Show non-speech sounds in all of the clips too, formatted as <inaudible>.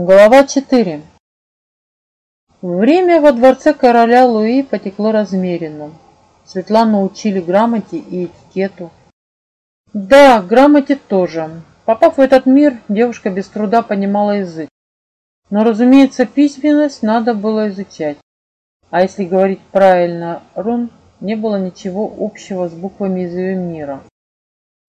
Глава 4 Время во дворце короля Луи потекло размеренно. Светлану учили грамоте и этикету. Да, грамоте тоже. Попав в этот мир, девушка без труда понимала язык. Но, разумеется, письменность надо было изучать. А если говорить правильно, рун не было ничего общего с буквами из ее мира.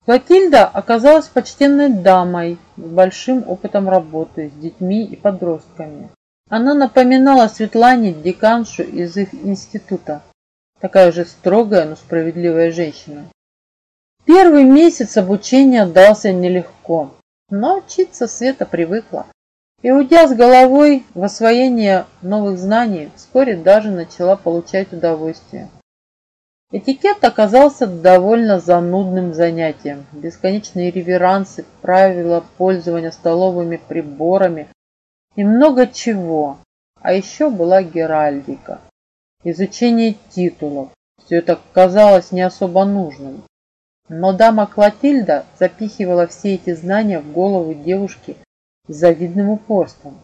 Клотильда оказалась почтенной дамой с большим опытом работы с детьми и подростками. Она напоминала Светлане деканшу из их института, такая же строгая, но справедливая женщина. Первый месяц обучения дался нелегко, но учиться Света привыкла. И уйдя с головой в освоение новых знаний, вскоре даже начала получать удовольствие. Этикет оказался довольно занудным занятием. Бесконечные реверансы, правила пользования столовыми приборами и много чего. А еще была геральдика, изучение титулов. Все это казалось не особо нужным. Но дама Клотильда запихивала все эти знания в голову девушки с завидным упорством.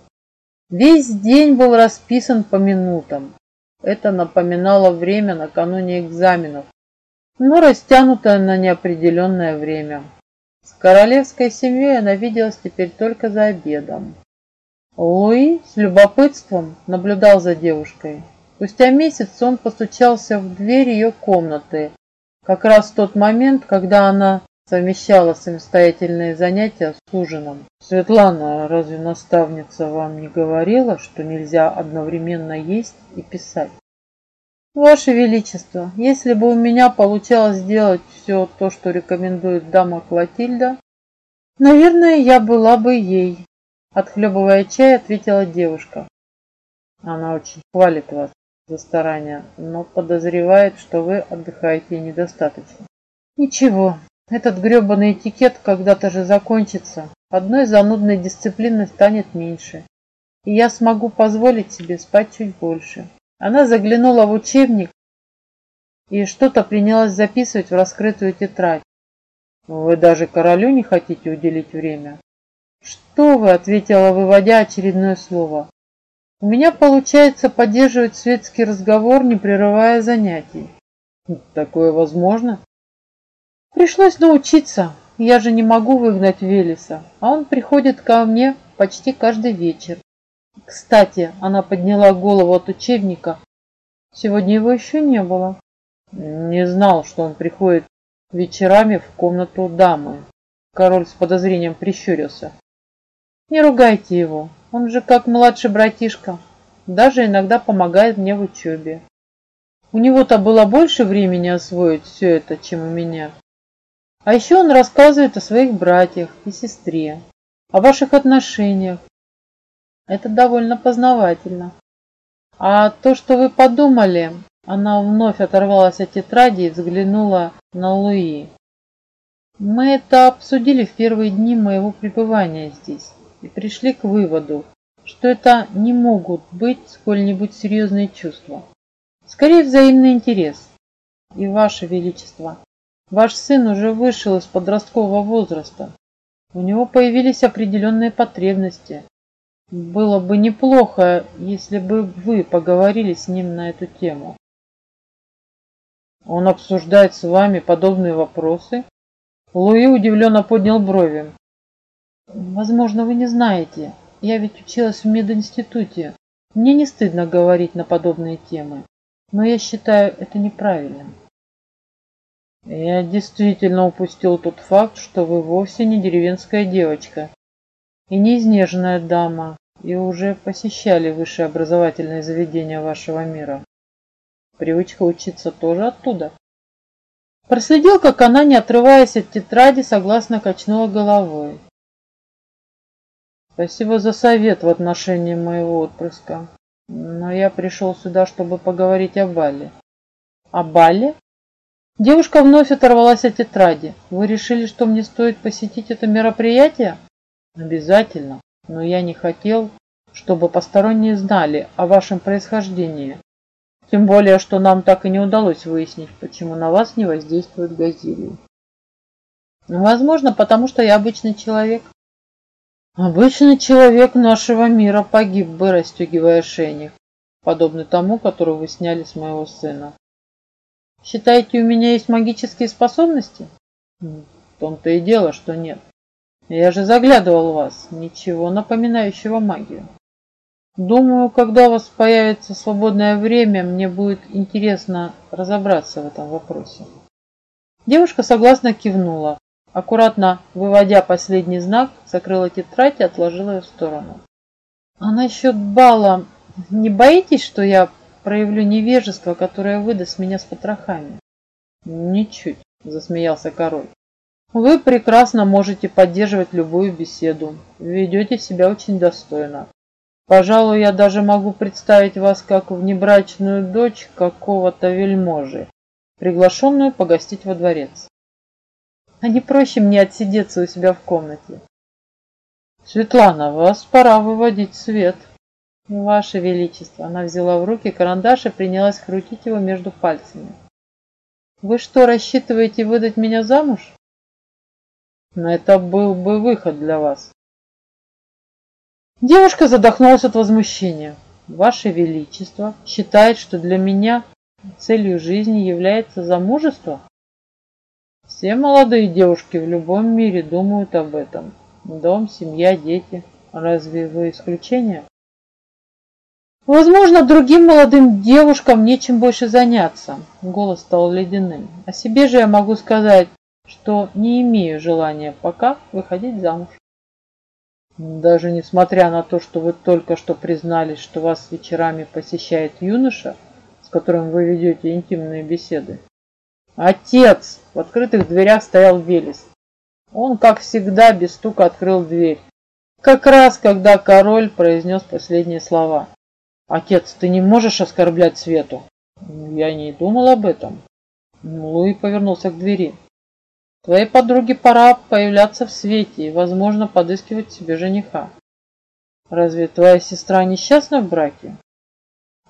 Весь день был расписан по минутам. Это напоминало время накануне экзаменов, но растянутое на неопределенное время. С королевской семьей она виделась теперь только за обедом. Луи с любопытством наблюдал за девушкой. Спустя месяц он постучался в дверь ее комнаты, как раз в тот момент, когда она совмещала самостоятельные занятия с ужином. Светлана, разве наставница вам не говорила, что нельзя одновременно есть и писать? Ваше Величество, если бы у меня получалось сделать все то, что рекомендует дама Клотильда, наверное, я была бы ей. Отхлебывая чай, ответила девушка. Она очень хвалит вас за старания, но подозревает, что вы отдыхаете недостаточно. Ничего, этот гребаный этикет когда-то же закончится. Одной занудной дисциплины станет меньше. И я смогу позволить себе спать чуть больше. Она заглянула в учебник и что-то принялась записывать в раскрытую тетрадь. Вы даже королю не хотите уделить время? Что вы, ответила, выводя очередное слово. У меня получается поддерживать светский разговор, не прерывая занятий. Такое возможно? Пришлось научиться. Я же не могу выгнать Велеса, а он приходит ко мне почти каждый вечер. Кстати, она подняла голову от учебника. Сегодня его еще не было. Не знал, что он приходит вечерами в комнату дамы. Король с подозрением прищурился. Не ругайте его, он же как младший братишка. Даже иногда помогает мне в учебе. У него-то было больше времени освоить все это, чем у меня. А еще он рассказывает о своих братьях и сестре, о ваших отношениях. Это довольно познавательно. А то, что вы подумали, она вновь оторвалась от тетради и взглянула на Луи. Мы это обсудили в первые дни моего пребывания здесь и пришли к выводу, что это не могут быть сколь-нибудь серьезные чувства. Скорее взаимный интерес. И ваше величество, Ваш сын уже вышел из подросткового возраста. У него появились определенные потребности. Было бы неплохо, если бы вы поговорили с ним на эту тему. Он обсуждает с вами подобные вопросы? Луи удивленно поднял брови. Возможно, вы не знаете. Я ведь училась в мединституте. Мне не стыдно говорить на подобные темы. Но я считаю это неправильным. Я действительно упустил тот факт, что вы вовсе не деревенская девочка и не изнеженная дама, и уже посещали высшее образовательное заведение вашего мира. Привычка учиться тоже оттуда. Проследил, как она, не отрываясь от тетради, согласно качнула головой. Спасибо за совет в отношении моего отпрыска. Но я пришел сюда, чтобы поговорить о Бале. О Бале? Девушка вновь оторвалась от тетради. Вы решили, что мне стоит посетить это мероприятие? Обязательно. Но я не хотел, чтобы посторонние знали о вашем происхождении. Тем более, что нам так и не удалось выяснить, почему на вас не воздействует газелий. Возможно, потому что я обычный человек. Обычный человек нашего мира погиб бы, расстегивая шейник, подобный тому, который вы сняли с моего сына. Считаете, у меня есть магические способности? В том-то и дело, что нет. Я же заглядывал в вас, ничего напоминающего магию. Думаю, когда у вас появится свободное время, мне будет интересно разобраться в этом вопросе. Девушка согласно кивнула, аккуратно выводя последний знак, закрыла тетрадь и отложила ее в сторону. А насчет бала, не боитесь, что я проявлю невежество, которое выдаст меня с потрохами? Ничуть, засмеялся король. Вы прекрасно можете поддерживать любую беседу, ведете себя очень достойно. Пожалуй, я даже могу представить вас как внебрачную дочь какого-то вельможи, приглашенную погостить во дворец. А не проще мне отсидеться у себя в комнате? Светлана, вас пора выводить свет. Ваше Величество, она взяла в руки карандаш и принялась крутить его между пальцами. Вы что, рассчитываете выдать меня замуж? Но это был бы выход для вас. Девушка задохнулась от возмущения. Ваше Величество считает, что для меня целью жизни является замужество? Все молодые девушки в любом мире думают об этом. Дом, семья, дети. Разве вы исключение? Возможно, другим молодым девушкам нечем больше заняться. Голос стал ледяным. О себе же я могу сказать, что не имею желания пока выходить замуж. Даже несмотря на то, что вы только что признались, что вас вечерами посещает юноша, с которым вы ведете интимные беседы. Отец! В открытых дверях стоял Велес. Он, как всегда, без стука открыл дверь. Как раз, когда король произнес последние слова. «Отец, ты не можешь оскорблять Свету?» «Я не думал об этом». Луи повернулся к двери. «Твоей подруге пора появляться в свете и, возможно, подыскивать себе жениха. Разве твоя сестра несчастна в браке?»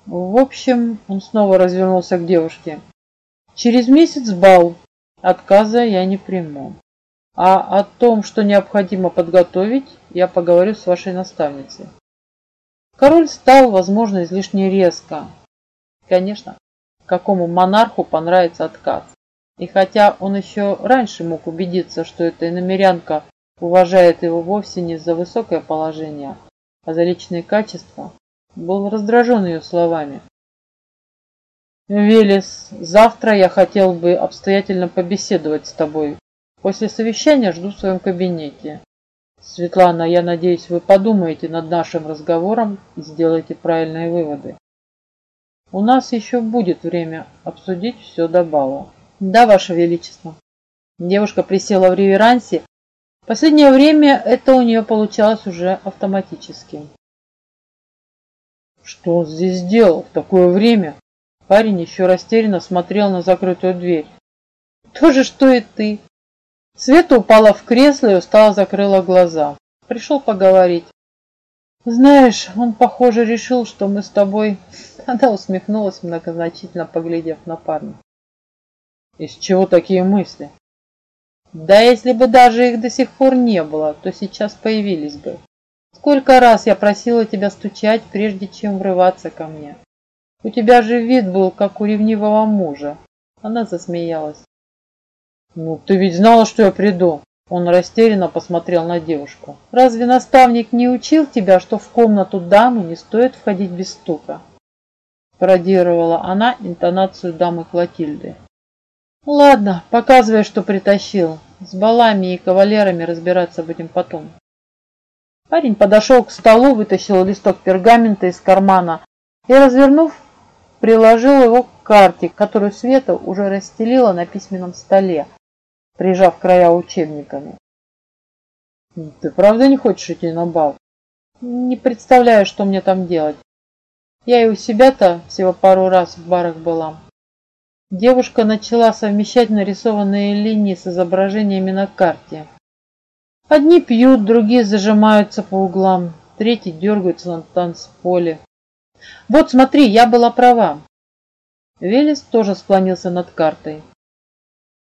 В общем, он снова развернулся к девушке. Через месяц бал. Отказа я не приму. А о том, что необходимо подготовить, я поговорю с вашей наставницей. Король стал, возможно, излишне резко. Конечно, какому монарху понравится отказ. И хотя он еще раньше мог убедиться, что эта иномерянка уважает его вовсе не за высокое положение, а за личные качества, был раздражен ее словами. Велес, завтра я хотел бы обстоятельно побеседовать с тобой. После совещания жду в своем кабинете. Светлана, я надеюсь, вы подумаете над нашим разговором и сделаете правильные выводы. У нас еще будет время обсудить все до бала. Да, Ваше Величество. Девушка присела в реверансе. Последнее время это у нее получалось уже автоматически. Что он здесь делал в такое время? Парень еще растерянно смотрел на закрытую дверь. То же, что и ты. Света упала в кресло и устало закрыла глаза. Пришел поговорить. Знаешь, он, похоже, решил, что мы с тобой... <laughs> Она усмехнулась, многозначительно поглядев на парня. Из чего такие мысли? Да если бы даже их до сих пор не было, то сейчас появились бы. Сколько раз я просила тебя стучать, прежде чем врываться ко мне. У тебя же вид был, как у ревнивого мужа. Она засмеялась. Ну, ты ведь знала, что я приду. Он растерянно посмотрел на девушку. Разве наставник не учил тебя, что в комнату дамы не стоит входить без стука? Пародировала она интонацию дамы Клотильды. Ладно, показывай, что притащил. С балами и кавалерами разбираться будем потом. Парень подошел к столу, вытащил листок пергамента из кармана и, развернув, приложил его к карте, которую Света уже расстелила на письменном столе, прижав края учебниками. «Ты правда не хочешь идти на бал?» «Не представляю, что мне там делать. Я и у себя-то всего пару раз в барах была». Девушка начала совмещать нарисованные линии с изображениями на карте. Одни пьют, другие зажимаются по углам, третьи дергаются на танцполе. Вот смотри, я была права. Велес тоже склонился над картой.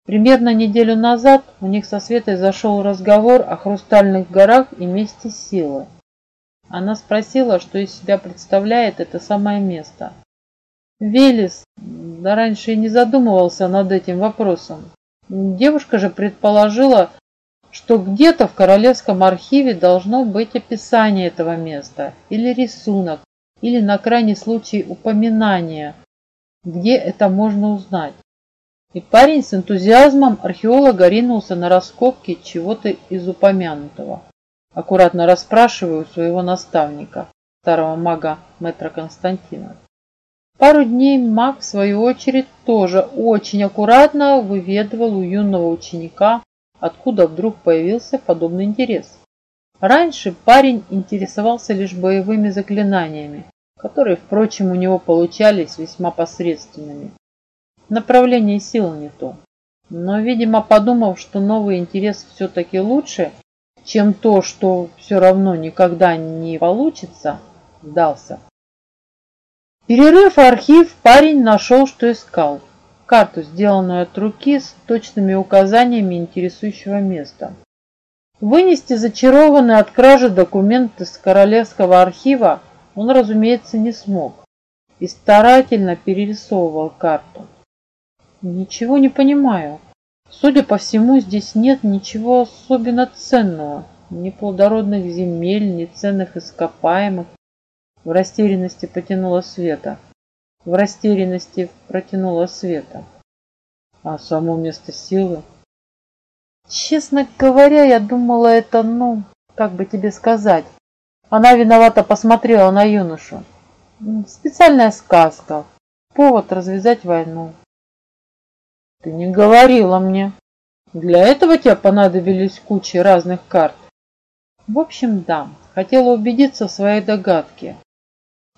Примерно неделю назад у них со Светой зашел разговор о хрустальных горах и месте силы. Она спросила, что из себя представляет это самое место. Велес да раньше и не задумывался над этим вопросом. Девушка же предположила, что где-то в Королевском архиве должно быть описание этого места, или рисунок, или на крайний случай упоминание, где это можно узнать. И парень с энтузиазмом археолога ринулся на раскопки чего-то из упомянутого. Аккуратно расспрашиваю своего наставника, старого мага мэтра Константина. Пару дней маг, в свою очередь, тоже очень аккуратно выведывал у юного ученика, откуда вдруг появился подобный интерес. Раньше парень интересовался лишь боевыми заклинаниями, которые, впрочем, у него получались весьма посредственными. Направление сил не то. Но, видимо, подумав, что новый интерес все-таки лучше, чем то, что все равно никогда не получится, сдался. Перерыв архив, парень нашел, что искал. Карту, сделанную от руки с точными указаниями интересующего места. Вынести зачарованный от кражи документ из Королевского архива он, разумеется, не смог и старательно перерисовывал карту. Ничего не понимаю. Судя по всему, здесь нет ничего особенно ценного. Ни плодородных земель, ни ценных ископаемых. В растерянности потянула Света. В растерянности протянула Света. А само место силы? Честно говоря, я думала, это, ну, как бы тебе сказать. Она виновато посмотрела на юношу. Специальная сказка. Повод развязать войну. Ты не говорила мне. Для этого тебе понадобились кучи разных карт. В общем, да, хотела убедиться в своей догадке.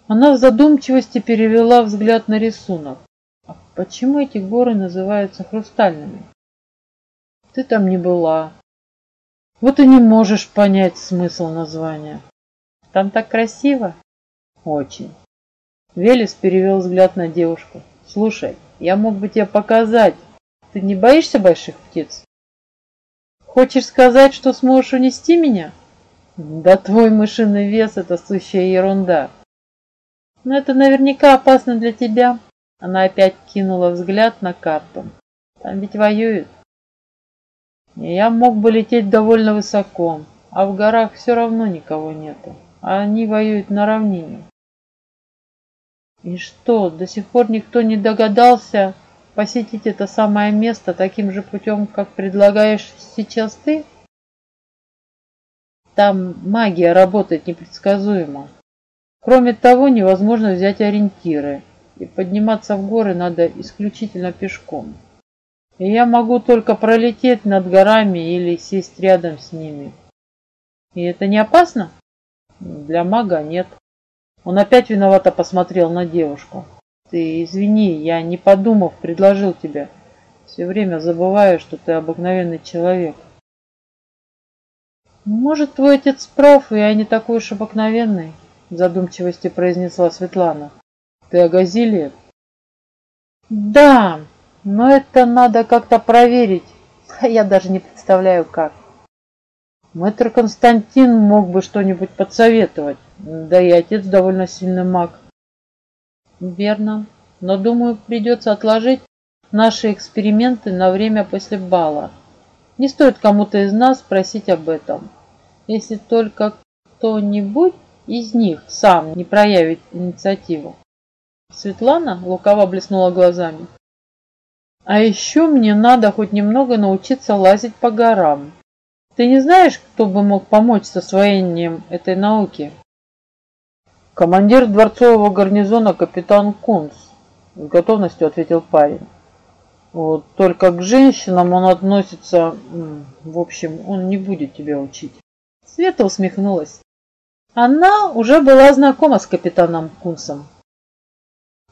Она в задумчивости перевела взгляд на рисунок. А почему эти горы называются хрустальными? Ты там не была. Вот и не можешь понять смысл названия. Там так красиво? Очень. Велес перевел взгляд на девушку. Слушай, я мог бы тебе показать, ты не боишься больших птиц? Хочешь сказать, что сможешь унести меня? Да твой мышиный вес – это сущая ерунда. Но это наверняка опасно для тебя. Она опять кинула взгляд на карту. Там ведь воюют. Я мог бы лететь довольно высоко, а в горах все равно никого нету. А они воюют на равнине. И что, до сих пор никто не догадался, посетить это самое место таким же путем, как предлагаешь сейчас ты? Там магия работает непредсказуемо. Кроме того, невозможно взять ориентиры, и подниматься в горы надо исключительно пешком. И я могу только пролететь над горами или сесть рядом с ними. И это не опасно? Для мага нет. Он опять виновато посмотрел на девушку. Ты извини, я не подумав, предложил тебе. Все время забываю, что ты обыкновенный человек. Может, твой отец прав, и я не такой уж обыкновенный, задумчивости произнесла Светлана. Ты о Газиле? Да, но это надо как-то проверить. <laughs> Я даже не представляю, как. Мэтр Константин мог бы что-нибудь подсоветовать. Да и отец довольно сильный маг. Верно. Но, думаю, придется отложить наши эксперименты на время после бала. Не стоит кому-то из нас спросить об этом. Если только кто-нибудь из них сам не проявит инициативу. Светлана лукаво блеснула глазами. А еще мне надо хоть немного научиться лазить по горам. Ты не знаешь, кто бы мог помочь с освоением этой науки? Командир дворцового гарнизона капитан Кунс, с готовностью ответил парень. Вот только к женщинам он относится... В общем, он не будет тебя учить. Света усмехнулась. Она уже была знакома с капитаном Кунсом.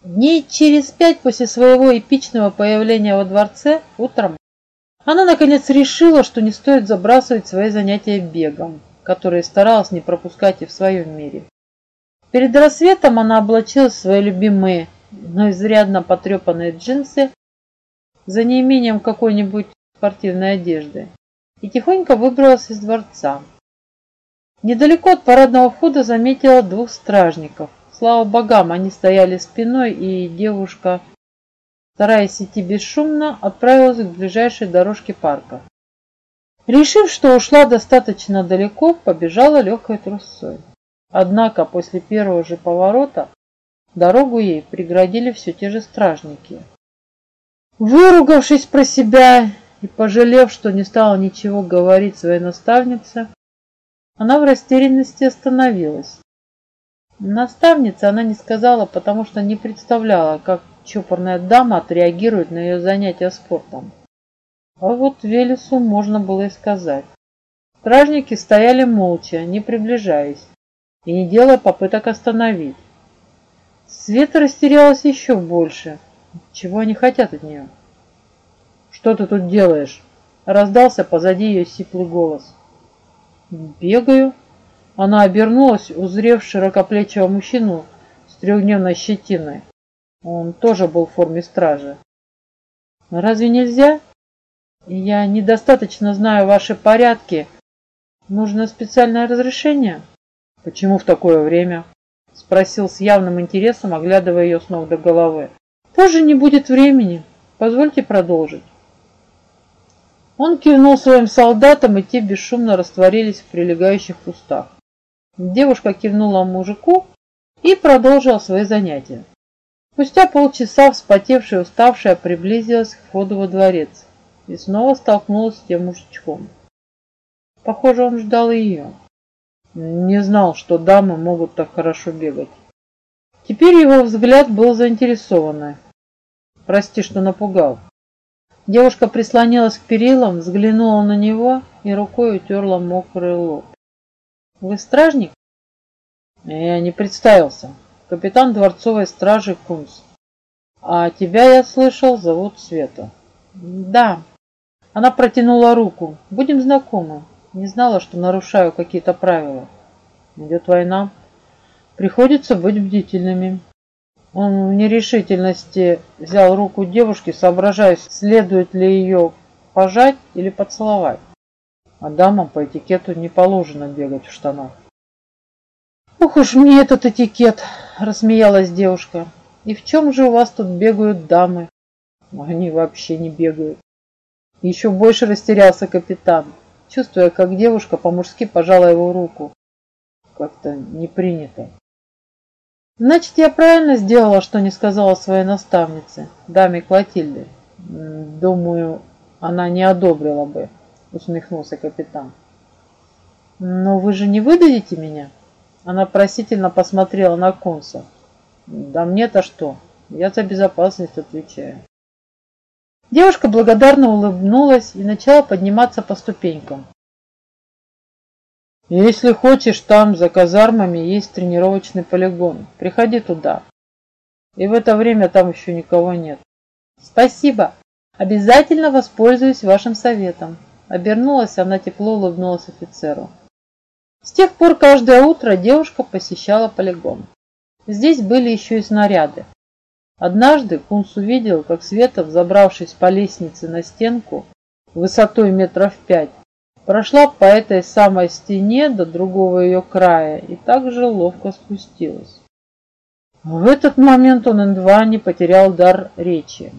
Дней через пять после своего эпичного появления во дворце утром она наконец решила, что не стоит забрасывать свои занятия бегом, которые старалась не пропускать и в своем мире. Перед рассветом она облачилась в свои любимые, но изрядно потрепанные джинсы, за неимением какой-нибудь спортивной одежды, и тихонько выбралась из дворца. Недалеко от парадного входа заметила двух стражников. Слава богам, они стояли спиной, и девушка, стараясь идти бесшумно, отправилась к ближайшей дорожке парка. Решив, что ушла достаточно далеко, побежала легкой трусцой. Однако после первого же поворота дорогу ей преградили все те же стражники. Выругавшись про себя и пожалев, что не стала ничего говорить своей наставнице, она в растерянности остановилась. Наставнице она не сказала, потому что не представляла, как чопорная дама отреагирует на ее занятия спортом. А вот Велесу можно было и сказать. Стражники стояли молча, не приближаясь, и не делая попыток остановить. Света растерялась еще больше. Чего они хотят от нее? «Что ты тут делаешь?» Раздался позади ее сиплый голос. «Бегаю». Она обернулась, узрев широкоплечего мужчину с трехдневной щетиной. Он тоже был в форме стражи. «Разве нельзя?» «Я недостаточно знаю ваши порядки. Нужно специальное разрешение?» «Почему в такое время?» Спросил с явным интересом, оглядывая ее с ног до головы. «Позже не будет времени. Позвольте продолжить». Он кивнул своим солдатам, и те бесшумно растворились в прилегающих кустах. Девушка кивнула мужику и продолжила свои занятия. Спустя полчаса вспотевшая и уставшая приблизилась к входу во дворец и снова столкнулась с тем мужичком. Похоже, он ждал ее. Не знал, что дамы могут так хорошо бегать. Теперь его взгляд был заинтересованный. Прости, что напугал. Девушка прислонилась к перилам, взглянула на него и рукой утерла мокрый лоб. «Вы стражник?» «Я не представился. Капитан дворцовой стражи Кунс. А тебя, я слышал, зовут Света». «Да». Она протянула руку. «Будем знакомы. Не знала, что нарушаю какие-то правила. Идет война. Приходится быть бдительными». Он в нерешительности взял руку девушки, соображая, следует ли ее пожать или поцеловать. А дамам по этикету не положено бегать в штанах. «Ух уж мне этот этикет!» – рассмеялась девушка. «И в чем же у вас тут бегают дамы?» «Они вообще не бегают». Еще больше растерялся капитан, чувствуя, как девушка по-мужски пожала его руку. Как-то не принято. Значит, я правильно сделала, что не сказала своей наставнице, даме Клотильде. Думаю, она не одобрила бы, усмехнулся капитан. Но вы же не выдадите меня? Она просительно посмотрела на Конса. Да мне-то что? Я за безопасность отвечаю. Девушка благодарно улыбнулась и начала подниматься по ступенькам. Если хочешь, там за казармами есть тренировочный полигон. Приходи туда. И в это время там еще никого нет. Спасибо. Обязательно воспользуюсь вашим советом. Обернулась, она тепло улыбнулась офицеру. С тех пор каждое утро девушка посещала полигон. Здесь были еще и снаряды. Однажды Кунс увидел, как Света, взобравшись по лестнице на стенку, высотой метров пять, Прошла по этой самой стене до другого ее края и также ловко спустилась. В этот момент он едва не потерял дар речи.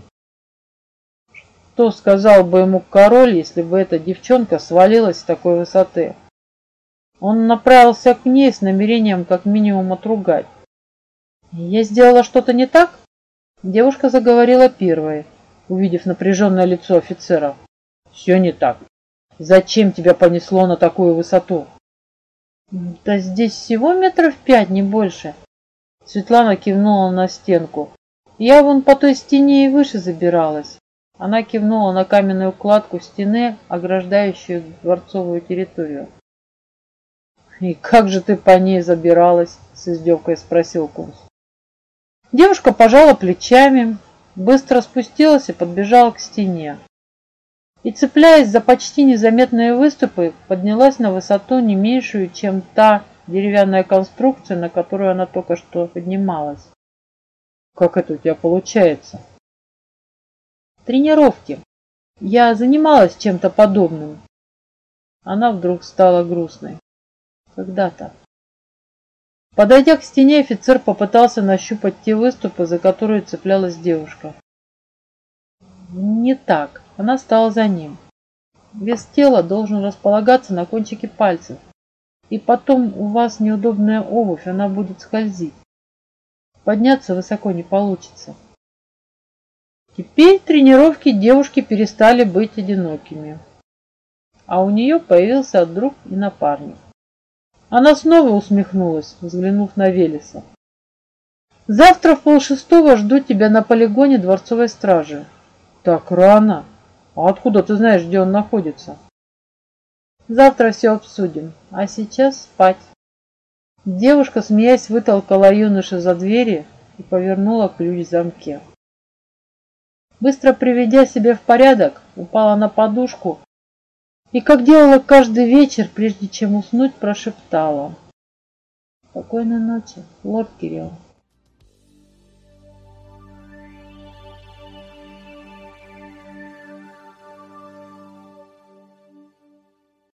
Что сказал бы ему король, если бы эта девчонка свалилась с такой высоты? Он направился к ней с намерением как минимум отругать. «Я сделала что-то не так?» Девушка заговорила первой, увидев напряженное лицо офицера. «Все не так. Зачем тебя понесло на такую высоту? Да здесь всего метров пять, не больше. Светлана кивнула на стенку. Я вон по той стене и выше забиралась. Она кивнула на каменную укладку стены, ограждающую дворцовую территорию. «И как же ты по ней забиралась?» – с издевкой спросил Кунс. Девушка пожала плечами, быстро спустилась и подбежала к стене и, цепляясь за почти незаметные выступы, поднялась на высоту не меньшую, чем та деревянная конструкция, на которую она только что поднималась. «Как это у тебя получается?» Тренировки. Я занималась чем-то подобным. Она вдруг стала грустной. Когда-то. Подойдя к стене, офицер попытался нащупать те выступы, за которые цеплялась девушка. Не так. Она стала за ним. Вес тела должен располагаться на кончике пальцев. И потом у вас неудобная обувь, она будет скользить. Подняться высоко не получится. Теперь тренировки девушки перестали быть одинокими. А у нее появился друг и напарник. Она снова усмехнулась, взглянув на Велеса. «Завтра в полшестого жду тебя на полигоне дворцовой стражи». «Так рано? А откуда ты знаешь, где он находится?» «Завтра все обсудим, а сейчас спать». Девушка, смеясь, вытолкала юноша за двери и повернула ключ в замке. Быстро приведя себя в порядок, упала на подушку и, как делала каждый вечер, прежде чем уснуть, прошептала. Спокойной ночи, лорд Кирилл.